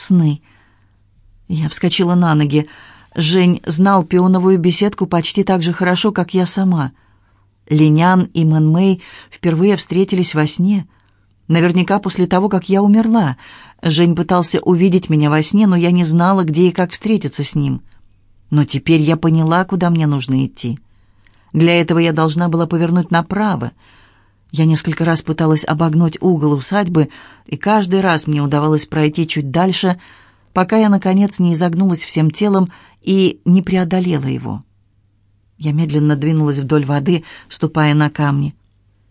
сны. Я вскочила на ноги. Жень знал пионовую беседку почти так же хорошо, как я сама. Линян и Мэн Мэй впервые встретились во сне. Наверняка после того, как я умерла. Жень пытался увидеть меня во сне, но я не знала, где и как встретиться с ним. Но теперь я поняла, куда мне нужно идти. Для этого я должна была повернуть направо. Я несколько раз пыталась обогнуть угол усадьбы, и каждый раз мне удавалось пройти чуть дальше, пока я, наконец, не изогнулась всем телом и не преодолела его. Я медленно двинулась вдоль воды, ступая на камни.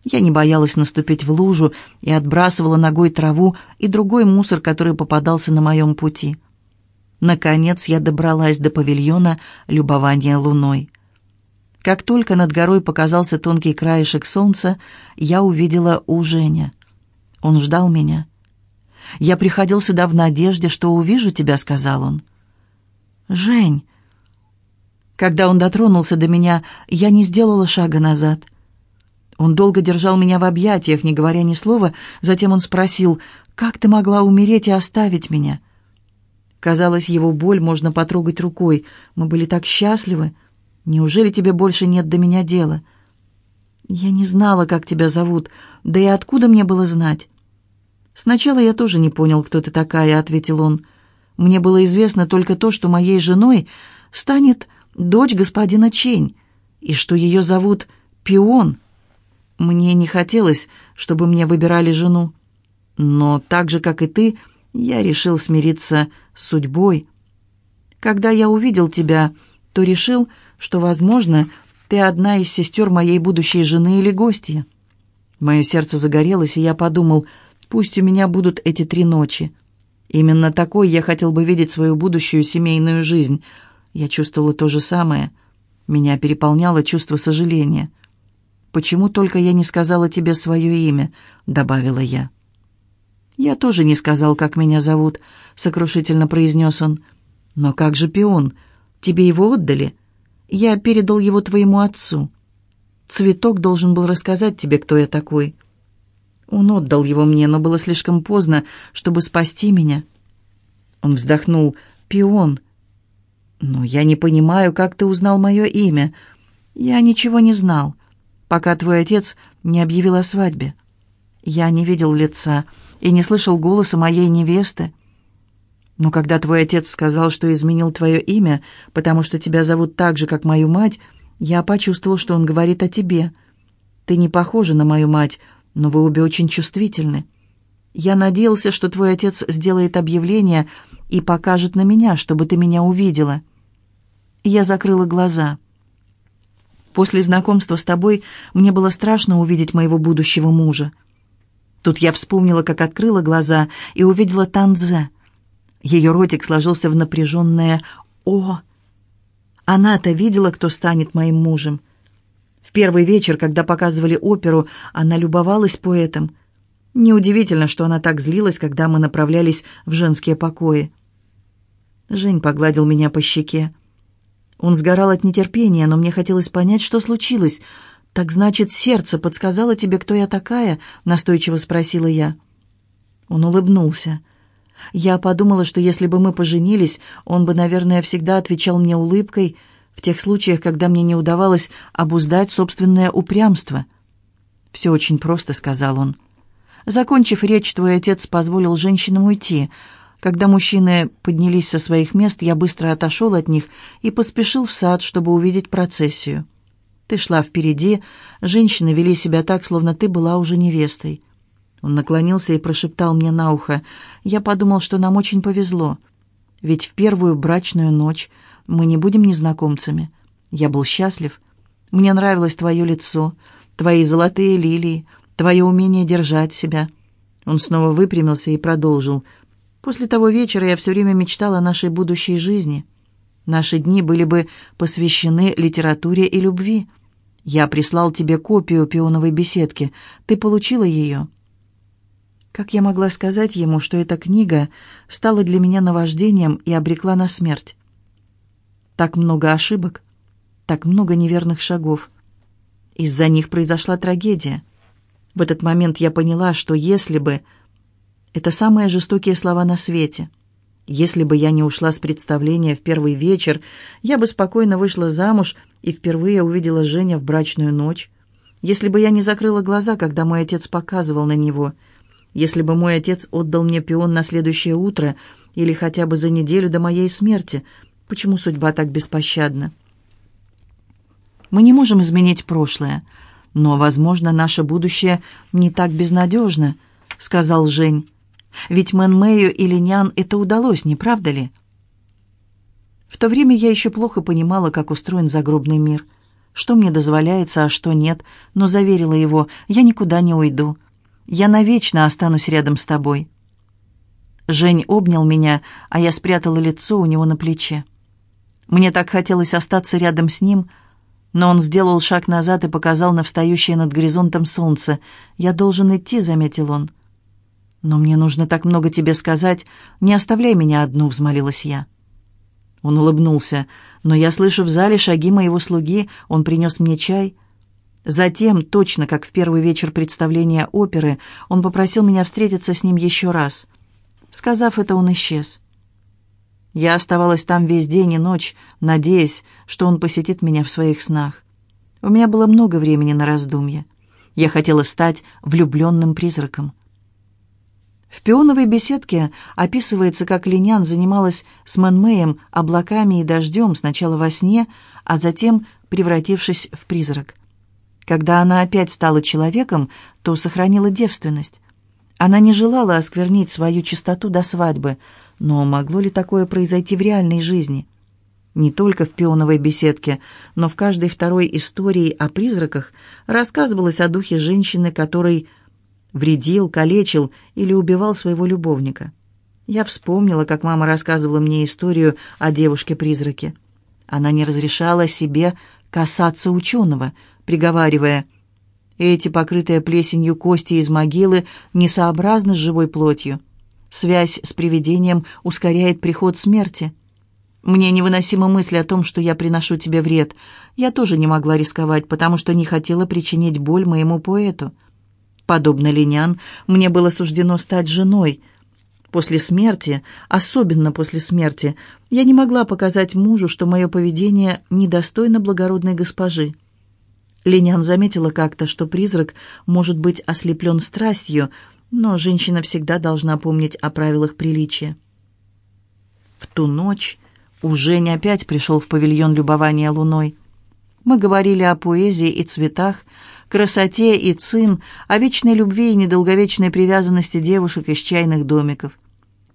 Я не боялась наступить в лужу и отбрасывала ногой траву и другой мусор, который попадался на моем пути. Наконец я добралась до павильона любования луной. Как только над горой показался тонкий краешек солнца, я увидела у Женя. Он ждал меня. «Я приходил сюда в надежде, что увижу тебя», — сказал он. «Жень!» Когда он дотронулся до меня, я не сделала шага назад. Он долго держал меня в объятиях, не говоря ни слова, затем он спросил, «Как ты могла умереть и оставить меня?» Казалось, его боль можно потрогать рукой. Мы были так счастливы. Неужели тебе больше нет до меня дела? Я не знала, как тебя зовут, да и откуда мне было знать? Сначала я тоже не понял, кто ты такая, ответил он. Мне было известно только то, что моей женой станет дочь господина Чень, и что ее зовут Пион. Мне не хотелось, чтобы мне выбирали жену. Но так же, как и ты, я решил смириться с судьбой. Когда я увидел тебя, то решил, что, возможно, ты одна из сестер моей будущей жены или гостья. Мое сердце загорелось, и я подумал, пусть у меня будут эти три ночи. Именно такой я хотел бы видеть свою будущую семейную жизнь. Я чувствовала то же самое. Меня переполняло чувство сожаления. «Почему только я не сказала тебе свое имя?» — добавила я. «Я тоже не сказал, как меня зовут», — сокрушительно произнес он. «Но как же пион? Тебе его отдали?» Я передал его твоему отцу. Цветок должен был рассказать тебе, кто я такой. Он отдал его мне, но было слишком поздно, чтобы спасти меня. Он вздохнул. «Пион». «Но я не понимаю, как ты узнал мое имя. Я ничего не знал, пока твой отец не объявил о свадьбе. Я не видел лица и не слышал голоса моей невесты. Но когда твой отец сказал, что изменил твое имя, потому что тебя зовут так же, как мою мать, я почувствовал, что он говорит о тебе. Ты не похожа на мою мать, но вы обе очень чувствительны. Я надеялся, что твой отец сделает объявление и покажет на меня, чтобы ты меня увидела. Я закрыла глаза. После знакомства с тобой мне было страшно увидеть моего будущего мужа. Тут я вспомнила, как открыла глаза и увидела Танзе — ее ротик сложился в напряженное «О!». Она-то видела, кто станет моим мужем. В первый вечер, когда показывали оперу, она любовалась поэтом. Неудивительно, что она так злилась, когда мы направлялись в женские покои. Жень погладил меня по щеке. Он сгорал от нетерпения, но мне хотелось понять, что случилось. «Так значит, сердце подсказало тебе, кто я такая?» — настойчиво спросила я. Он улыбнулся. Я подумала, что если бы мы поженились, он бы, наверное, всегда отвечал мне улыбкой в тех случаях, когда мне не удавалось обуздать собственное упрямство. «Все очень просто», — сказал он. Закончив речь, твой отец позволил женщинам уйти. Когда мужчины поднялись со своих мест, я быстро отошел от них и поспешил в сад, чтобы увидеть процессию. Ты шла впереди, женщины вели себя так, словно ты была уже невестой. Он наклонился и прошептал мне на ухо. Я подумал, что нам очень повезло. Ведь в первую брачную ночь мы не будем незнакомцами. Я был счастлив. Мне нравилось твое лицо, твои золотые лилии, твое умение держать себя. Он снова выпрямился и продолжил. После того вечера я все время мечтал о нашей будущей жизни. Наши дни были бы посвящены литературе и любви. Я прислал тебе копию пионовой беседки. Ты получила ее?» Как я могла сказать ему, что эта книга стала для меня наваждением и обрекла на смерть? Так много ошибок, так много неверных шагов. Из-за них произошла трагедия. В этот момент я поняла, что если бы... Это самые жестокие слова на свете. Если бы я не ушла с представления в первый вечер, я бы спокойно вышла замуж и впервые увидела Женя в брачную ночь. Если бы я не закрыла глаза, когда мой отец показывал на него. Если бы мой отец отдал мне пион на следующее утро или хотя бы за неделю до моей смерти. Почему судьба так беспощадна? Мы не можем изменить прошлое, но, возможно, наше будущее не так безнадежно, сказал Жень. Ведь Мэн Мэю и Линян это удалось, не правда ли? В то время я еще плохо понимала, как устроен загробный мир. Что мне дозволяется, а что нет, но заверила его, я никуда не уйду. Я навечно останусь рядом с тобой. Жень обнял меня, а я спрятала лицо у него на плече. Мне так хотелось остаться рядом с ним, но он сделал шаг назад и показал на встающее над горизонтом солнце. «Я должен идти», — заметил он. «Но мне нужно так много тебе сказать. Не оставляй меня одну», — взмолилась я. Он улыбнулся. «Но я слышу в зале шаги моего слуги. Он принес мне чай». Затем, точно как в первый вечер представления оперы, он попросил меня встретиться с ним еще раз. Сказав это, он исчез. Я оставалась там весь день и ночь, надеясь, что он посетит меня в своих снах. У меня было много времени на раздумья. Я хотела стать влюбленным призраком. В пионовой беседке описывается, как Линян занималась с Мэнмеем облаками и дождем сначала во сне, а затем превратившись в призрак. Когда она опять стала человеком, то сохранила девственность. Она не желала осквернить свою чистоту до свадьбы, но могло ли такое произойти в реальной жизни? Не только в пионовой беседке, но в каждой второй истории о призраках рассказывалось о духе женщины, который вредил, калечил или убивал своего любовника. Я вспомнила, как мама рассказывала мне историю о девушке-призраке. Она не разрешала себе касаться ученого, приговаривая, «Эти покрытые плесенью кости из могилы несообразны с живой плотью. Связь с привидением ускоряет приход смерти. Мне невыносима мысль о том, что я приношу тебе вред. Я тоже не могла рисковать, потому что не хотела причинить боль моему поэту». Подобно Линян, мне было суждено стать женой. После смерти, особенно после смерти, я не могла показать мужу, что мое поведение недостойно благородной госпожи. Линян заметила как-то, что призрак может быть ослеплен страстью, но женщина всегда должна помнить о правилах приличия. В ту ночь у Жени опять пришел в павильон любования луной. Мы говорили о поэзии и цветах, красоте и цин, о вечной любви и недолговечной привязанности девушек из чайных домиков.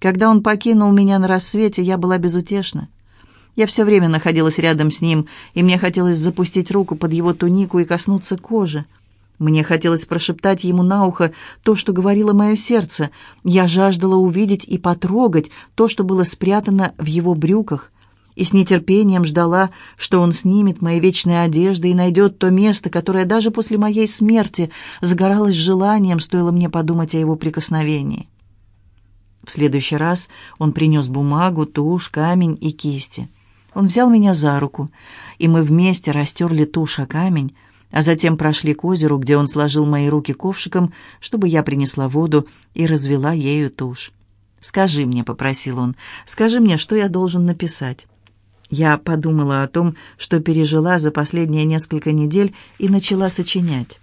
Когда он покинул меня на рассвете, я была безутешна. Я все время находилась рядом с ним, и мне хотелось запустить руку под его тунику и коснуться кожи. Мне хотелось прошептать ему на ухо то, что говорило мое сердце. Я жаждала увидеть и потрогать то, что было спрятано в его брюках, и с нетерпением ждала, что он снимет мои вечные одежды и найдет то место, которое даже после моей смерти загоралось желанием, стоило мне подумать о его прикосновении. В следующий раз он принес бумагу, тушь, камень и кисти. Он взял меня за руку, и мы вместе растерли тушь о камень, а затем прошли к озеру, где он сложил мои руки ковшиком, чтобы я принесла воду и развела ею тушь. «Скажи мне», — попросил он, — «скажи мне, что я должен написать». Я подумала о том, что пережила за последние несколько недель, и начала сочинять.